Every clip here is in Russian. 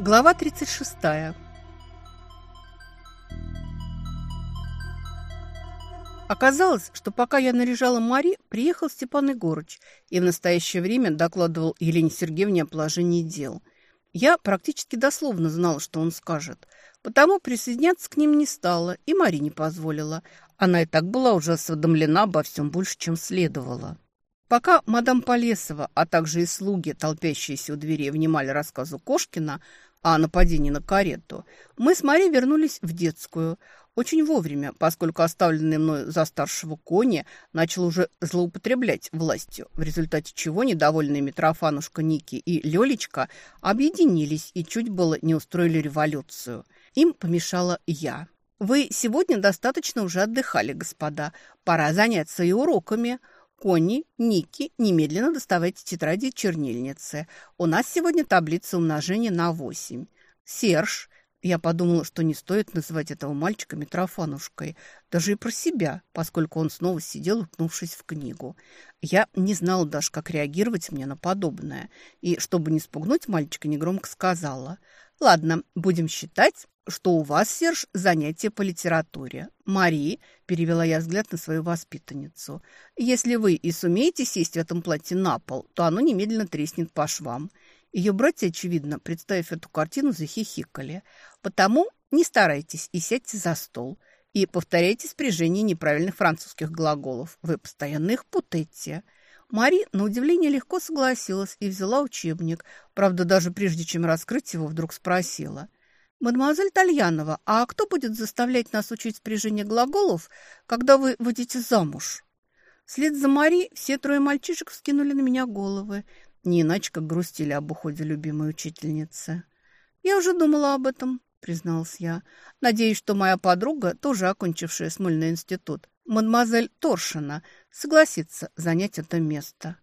Глава 36. Оказалось, что пока я наряжала Мари, приехал Степан Егорыч и в настоящее время докладывал Елене Сергеевне о положении дел. Я практически дословно знала, что он скажет, потому присоединяться к ним не стала и Мари не позволила. Она и так была уже осведомлена обо всем больше, чем следовало. Пока мадам Полесова, а также и слуги, толпящиеся у двери, внимали рассказу Кошкина, о нападении на карету, мы с Марией вернулись в детскую. Очень вовремя, поскольку оставленный мной за старшего кони начал уже злоупотреблять властью, в результате чего недовольные Митрофанушка Ники и Лёлечка объединились и чуть было не устроили революцию. Им помешала я. «Вы сегодня достаточно уже отдыхали, господа. Пора заняться и уроками». Конни, Ники, немедленно доставайте тетради и чернильницы. У нас сегодня таблица умножения на 8. Серж, я подумала, что не стоит называть этого мальчика Митрофанушкой, даже и про себя, поскольку он снова сидел, уткнувшись в книгу. Я не знала даже, как реагировать мне на подобное, и, чтобы не спугнуть мальчика, негромко сказала, «Ладно, будем считать, что у вас, Серж, занятие по литературе. Мари, перевела я взгляд на свою воспитанницу, если вы и сумеете сесть в этом платье на пол, то оно немедленно треснет по швам. Ее братья, очевидно, представив эту картину, захихикали. Потому не старайтесь и сядьте за стол. И повторяйте спряжение неправильных французских глаголов. Вы постоянно их путаете. Мари, на удивление, легко согласилась и взяла учебник. Правда, даже прежде чем раскрыть его, вдруг спросила – «Мадемуазель Тальянова, а кто будет заставлять нас учить спряжение глаголов, когда вы выйдете замуж?» Вслед за Мари все трое мальчишек вскинули на меня головы, не иначе как грустили об уходе любимой учительницы. «Я уже думала об этом», — призналась я. «Надеюсь, что моя подруга, тоже окончившая Смольный институт, мадемуазель Торшина, согласится занять это место.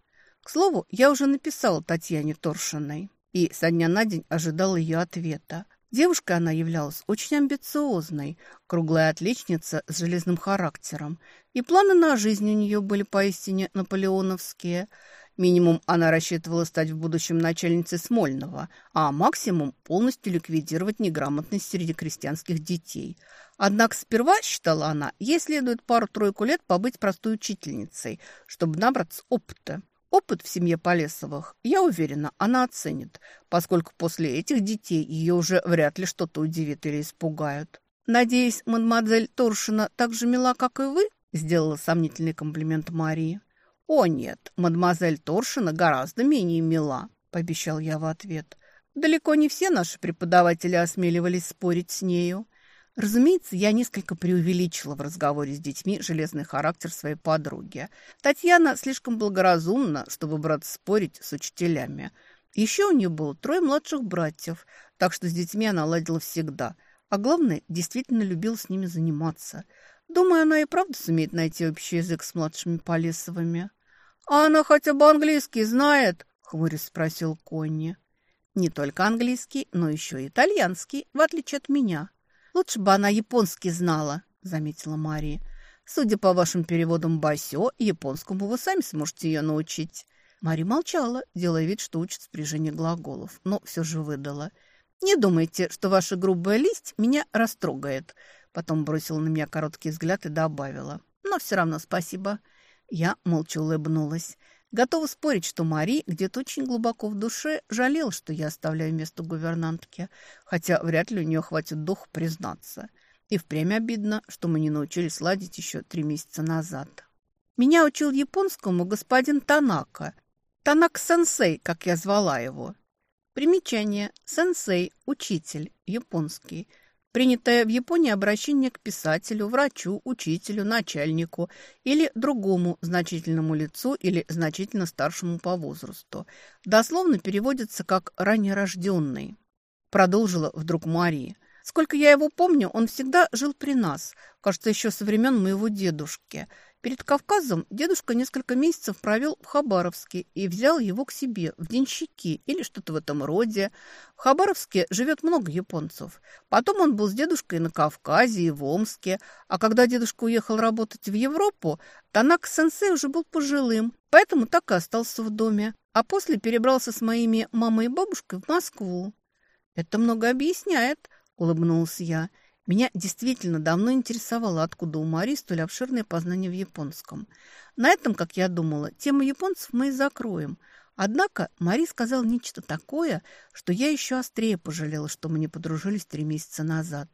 К слову, я уже написала Татьяне Торшиной и со дня на день ожидала ее ответа. Девушкой она являлась очень амбициозной, круглая отличница с железным характером. И планы на жизнь у нее были поистине наполеоновские. Минимум она рассчитывала стать в будущем начальницей Смольного, а максимум полностью ликвидировать неграмотность среди крестьянских детей. Однако сперва, считала она, ей следует пару-тройку лет побыть простой учительницей, чтобы набраться опыта. Опыт в семье Полесовых, я уверена, она оценит, поскольку после этих детей ее уже вряд ли что-то удивит или испугают. «Надеюсь, мадемуазель Торшина так же мила, как и вы?» сделала сомнительный комплимент Марии. «О нет, мадемуазель Торшина гораздо менее мила», пообещал я в ответ. «Далеко не все наши преподаватели осмеливались спорить с нею. Разумеется, я несколько преувеличила в разговоре с детьми железный характер своей подруги. Татьяна слишком благоразумна, чтобы браться спорить с учителями. Еще у нее было трое младших братьев, так что с детьми она ладила всегда. А главное, действительно любила с ними заниматься. Думаю, она и правда сумеет найти общий язык с младшими Полесовыми. «А она хотя бы английский знает?» — хмурясь спросил Конни. «Не только английский, но еще и итальянский, в отличие от меня». «Лучше бы она японский знала», — заметила Мария. «Судя по вашим переводам басё, японскому вы сами сможете ее научить». Мария молчала, делая вид, что учит спряжение глаголов, но все же выдала. «Не думайте, что ваша грубая листь меня растрогает». Потом бросила на меня короткий взгляд и добавила. «Но все равно спасибо». Я молча улыбнулась. Готова спорить, что Мари где-то очень глубоко в душе жалела, что я оставляю место гувернантки, хотя вряд ли у нее хватит духа признаться. И впрямь обидно, что мы не научились ладить еще три месяца назад. Меня учил японскому господин Танака. Танак-сенсей, как я звала его. Примечание. Сенсей, учитель, японский – Принятое в Японии обращение к писателю, врачу, учителю, начальнику или другому значительному лицу или значительно старшему по возрасту. Дословно переводится как «раннерожденный». Продолжила вдруг Мария. Сколько я его помню, он всегда жил при нас, кажется, еще со времен моего дедушки – Перед Кавказом дедушка несколько месяцев провел в Хабаровске и взял его к себе в денщики или что-то в этом роде. В Хабаровске живет много японцев. Потом он был с дедушкой на Кавказе и в Омске. А когда дедушка уехал работать в Европу, Танак-сенсей уже был пожилым, поэтому так и остался в доме. А после перебрался с моими мамой и бабушкой в Москву. «Это много объясняет», – улыбнулась я. Меня действительно давно интересовало, откуда у Мари столь обширное познание в японском. На этом, как я думала, тему японцев мы и закроем. Однако Мари сказал нечто такое, что я еще острее пожалела, что мы не подружились три месяца назад.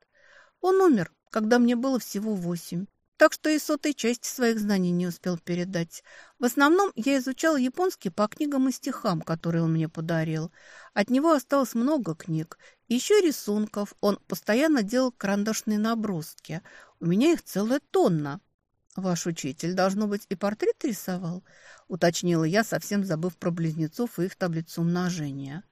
Он умер, когда мне было всего восемь. Так что и сотой части своих знаний не успел передать. В основном я изучала японский по книгам и стихам, которые он мне подарил. От него осталось много книг. Еще рисунков. Он постоянно делал карандашные наброски. У меня их целая тонна. «Ваш учитель, должно быть, и портрет рисовал?» – уточнила я, совсем забыв про близнецов и их таблицу умножения.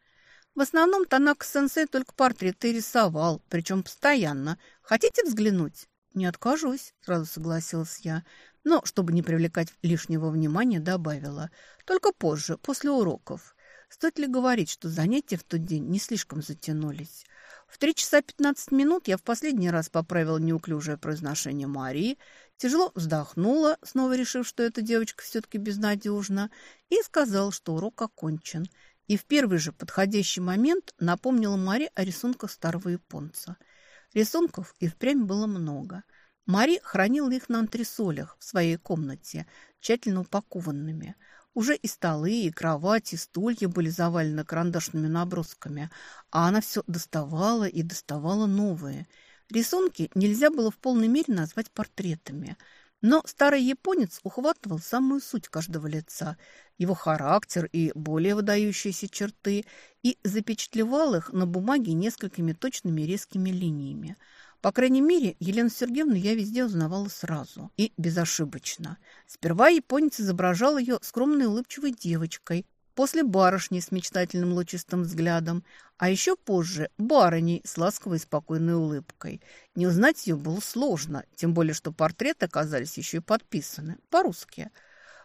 В основном Танака-сенсей только портреты рисовал, причем постоянно. Хотите взглянуть? «Не откажусь», – сразу согласилась я. Но, чтобы не привлекать лишнего внимания, добавила. «Только позже, после уроков. Стоит ли говорить, что занятия в тот день не слишком затянулись?» В три часа пятнадцать минут я в последний раз поправила неуклюжее произношение Марии, тяжело вздохнула, снова решив, что эта девочка все-таки безнадежна, и сказал, что урок окончен. И в первый же подходящий момент напомнила Мари о рисунках старого японца – Рисунков и впрямь было много. Мари хранила их на антресолях в своей комнате, тщательно упакованными. Уже и столы, и кровати, и стулья были завалены карандашными набросками, а она все доставала и доставала новые. Рисунки нельзя было в полной мере назвать портретами – но старый японец ухватывал самую суть каждого лица, его характер и более выдающиеся черты, и запечатлевал их на бумаге несколькими точными резкими линиями. По крайней мере, Елену Сергеевну я везде узнавала сразу и безошибочно. Сперва японец изображал ее скромной улыбчивой девочкой, после барышни с мечтательным лучистым взглядом, а еще позже барыней с ласковой спокойной улыбкой. Не узнать ее было сложно, тем более, что портреты оказались еще и подписаны по-русски.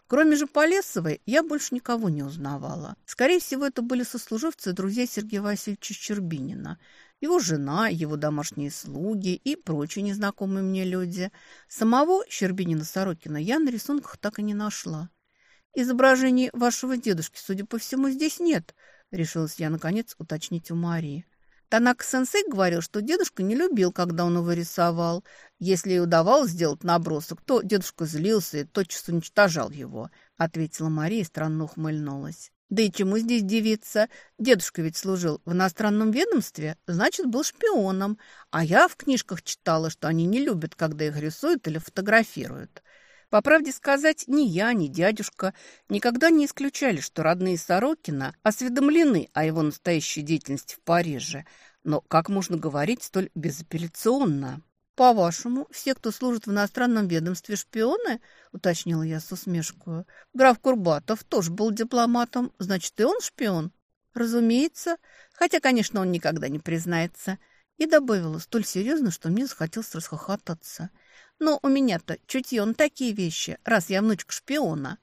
Кроме же Полесовой, я больше никого не узнавала. Скорее всего, это были сослуживцы друзья Сергея Васильевича Щербинина, его жена, его домашние слуги и прочие незнакомые мне люди. Самого Щербинина-Сорокина я на рисунках так и не нашла. «Изображений вашего дедушки, судя по всему, здесь нет», — решилась я, наконец, уточнить у Марии. Танак-сенсей говорил, что дедушка не любил, когда он его рисовал. Если и удавалось сделать набросок, то дедушка злился и тотчас уничтожал его, — ответила Мария и странно ухмыльнулась. Да и чему здесь девица? Дедушка ведь служил в иностранном ведомстве, значит, был шпионом. А я в книжках читала, что они не любят, когда их рисуют или фотографируют. По правде сказать, ни я, ни дядюшка никогда не исключали, что родные Сорокина осведомлены о его настоящей деятельности в Париже. Но как можно говорить столь безапелляционно? «По-вашему, все, кто служит в иностранном ведомстве, шпионы?» – уточнила я с усмешкой. «Граф Курбатов тоже был дипломатом, значит, и он шпион?» «Разумеется, хотя, конечно, он никогда не признается». И добавила столь серьезно, что мне захотелось расхохотаться – но у меня-то чутье на такие вещи, раз я внучка шпиона.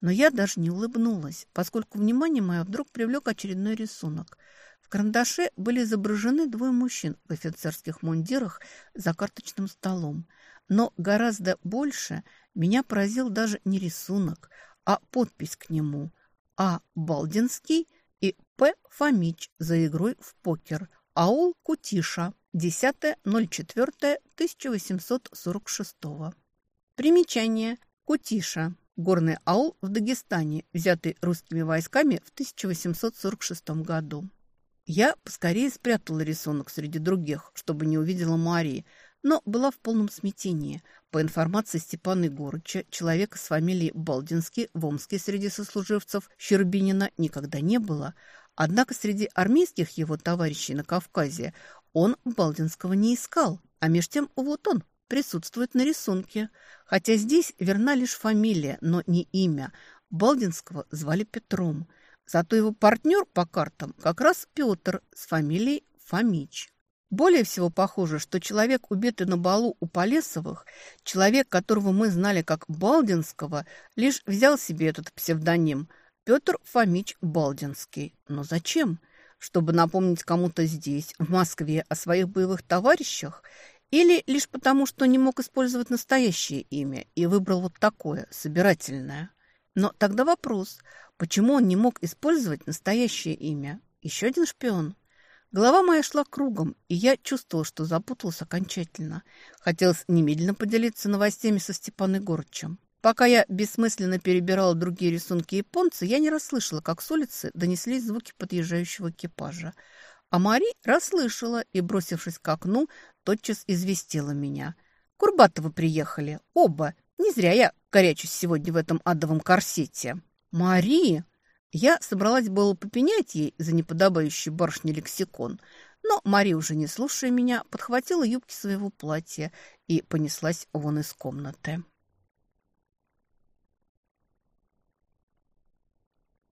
Но я даже не улыбнулась, поскольку внимание мое вдруг привлек очередной рисунок. Карандаше были изображены двое мужчин в офицерских мундирах за карточным столом. Но гораздо больше меня поразил даже не рисунок, а подпись к нему. А. Балдинский и П. Фомич за игрой в покер. Аул Кутиша. 10.04.1846. Примечание. Кутиша. Горный аул в Дагестане, взятый русскими войсками в 1846 году. Я поскорее спрятала рисунок среди других, чтобы не увидела Марии, но была в полном смятении. По информации Степана Егорыча, человека с фамилией Балдинский в Омске среди сослуживцев Щербинина никогда не было, Однако среди армейских его товарищей на Кавказе он Балдинского не искал, а меж тем вот он присутствует на рисунке. Хотя здесь верна лишь фамилия, но не имя. Балдинского звали Петром. Зато его партнер по картам как раз Петр с фамилией Фомич. Более всего похоже, что человек, убитый на балу у Полесовых, человек, которого мы знали как Балдинского, лишь взял себе этот псевдоним – Петр Фомич Балдинский. Но зачем? чтобы напомнить кому-то здесь, в Москве, о своих боевых товарищах, или лишь потому, что не мог использовать настоящее имя и выбрал вот такое, собирательное. Но тогда вопрос, почему он не мог использовать настоящее имя? Еще один шпион? Голова моя шла кругом, и я чувствовала, что запуталась окончательно. Хотелось немедленно поделиться новостями со Степаной Егорычем. Пока я бессмысленно перебирала другие рисунки японца, я не расслышала, как с улицы донеслись звуки подъезжающего экипажа. А Мари расслышала и, бросившись к окну, тотчас известила меня. «Курбатовы приехали. Оба. Не зря я горячусь сегодня в этом адовом корсете». «Мари!» Я собралась было попенять ей за неподобающий барышне лексикон, но Мари, уже не слушая меня, подхватила юбки своего платья и понеслась вон из комнаты.